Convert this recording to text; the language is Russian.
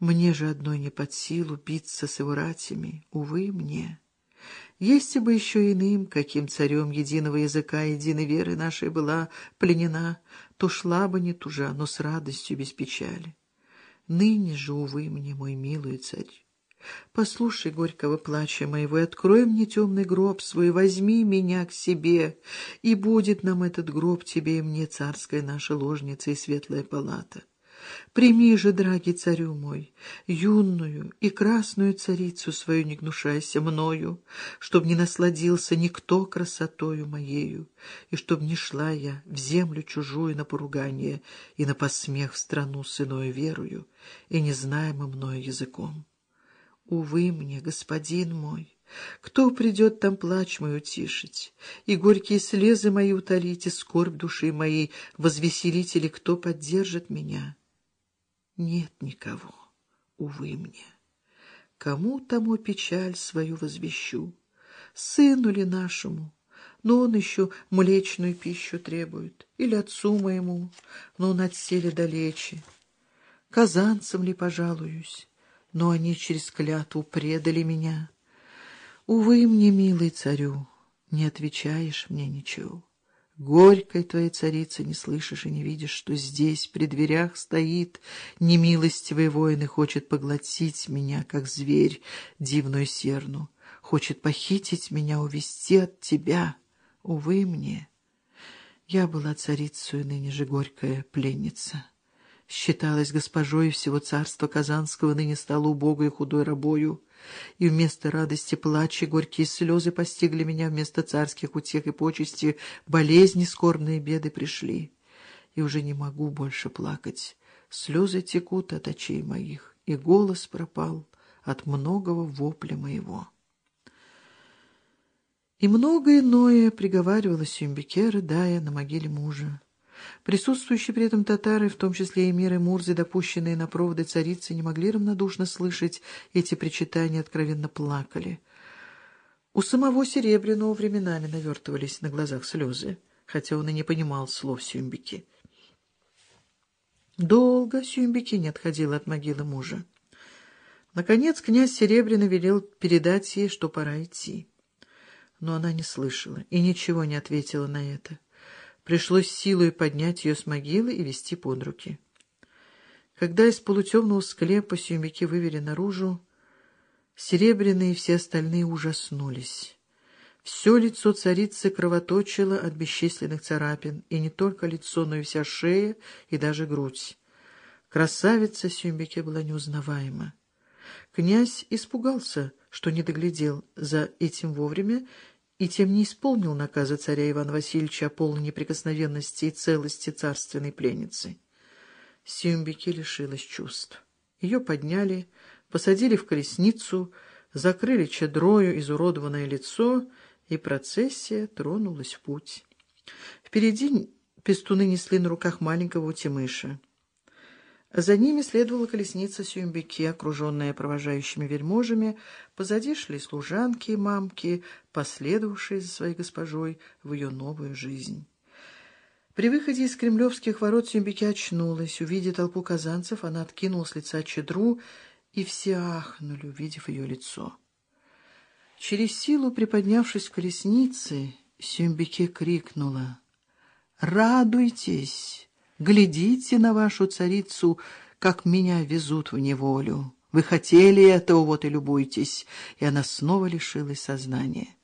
Мне же одной не под силу биться с его ратями, увы мне. Если бы еще иным, каким царем единого языка, единой веры нашей была пленена, то шла бы не тужа, но с радостью без печали. Ныне же, увы мне, мой милый царь, послушай горького плача моего и открой мне темный гроб свой, возьми меня к себе, и будет нам этот гроб тебе и мне, царская наша ложница и светлая палата. Прими же, дорогий царю мой, юную и красную царицу свою не гнушайся мною, чтоб не насладился никто красотою моею, и чтоб не шла я в землю чужую на поругание и на посмех в страну с иною верою и незнаемым мною языком. Увы мне, господин мой, кто придет там плач мой утишить, и горькие слезы мои утолить, и скорбь души моей возвеселить, или кто поддержит меня?» Нет никого, увы мне. Кому тому печаль свою возвещу? Сыну ли нашему? Но он еще млечную пищу требует. Или отцу моему, но он отселе далече. Казанцам ли пожалуюсь? Но они через клятву предали меня. Увы мне, милый царю, не отвечаешь мне ничего. Горькой твоей царицы не слышишь и не видишь, что здесь, при дверях стоит немилостивый воин и хочет поглотить меня, как зверь, дивную серну, хочет похитить меня, увести от тебя. Увы мне, я была царицей, ныне же горькая пленница. Считалась госпожой всего царства Казанского, ныне стала убогой и худой рабою и вместо радости плача горькие слезы постигли меня, вместо царских утех и почести болезни, скорбные беды пришли. И уже не могу больше плакать. Слезы текут от очей моих, и голос пропал от многого вопля моего. И многое иное приговаривала Сюмбике, рыдая на могиле мужа. Присутствующие при этом татары, в том числе и миры Мурзы, допущенные на проводы царицы, не могли равнодушно слышать эти причитания, откровенно плакали. У самого Серебряного временами навертывались на глазах слезы, хотя он и не понимал слов Сюмбики. Долго Сюмбики не отходила от могилы мужа. Наконец князь Серебряный велел передать ей, что пора идти. Но она не слышала и ничего не ответила на это. Пришлось силой поднять ее с могилы и вести под руки. Когда из полутемного склепа сюмяки вывели наружу, серебряные и все остальные ужаснулись. Все лицо царицы кровоточило от бесчисленных царапин, и не только лицо, но и вся шея и даже грудь. Красавица Сюмбеке была неузнаваема. Князь испугался, что не доглядел за этим вовремя, и тем не исполнил наказа царя Ивана Васильевича о полной неприкосновенности и целости царственной пленницы. Сюмбике лишилась чувств. Ее подняли, посадили в колесницу, закрыли чадрою изуродованное лицо, и процессия тронулась в путь. Впереди пестуны несли на руках маленького утимыша. За ними следовала колесница Сюмбеки, окруженная провожающими вельможами. Позади шли служанки и мамки, последовавшие за своей госпожой в ее новую жизнь. При выходе из кремлевских ворот Сюмбеки очнулась. Увидя толпу казанцев, она откинула с лица чедру, и все ахнули, увидев ее лицо. Через силу приподнявшись в колеснице, Сюмбеке крикнула «Радуйтесь!» Глядите на вашу царицу, как меня везут в неволю. Вы хотели этого, вот и любуйтесь». И она снова лишилась сознания.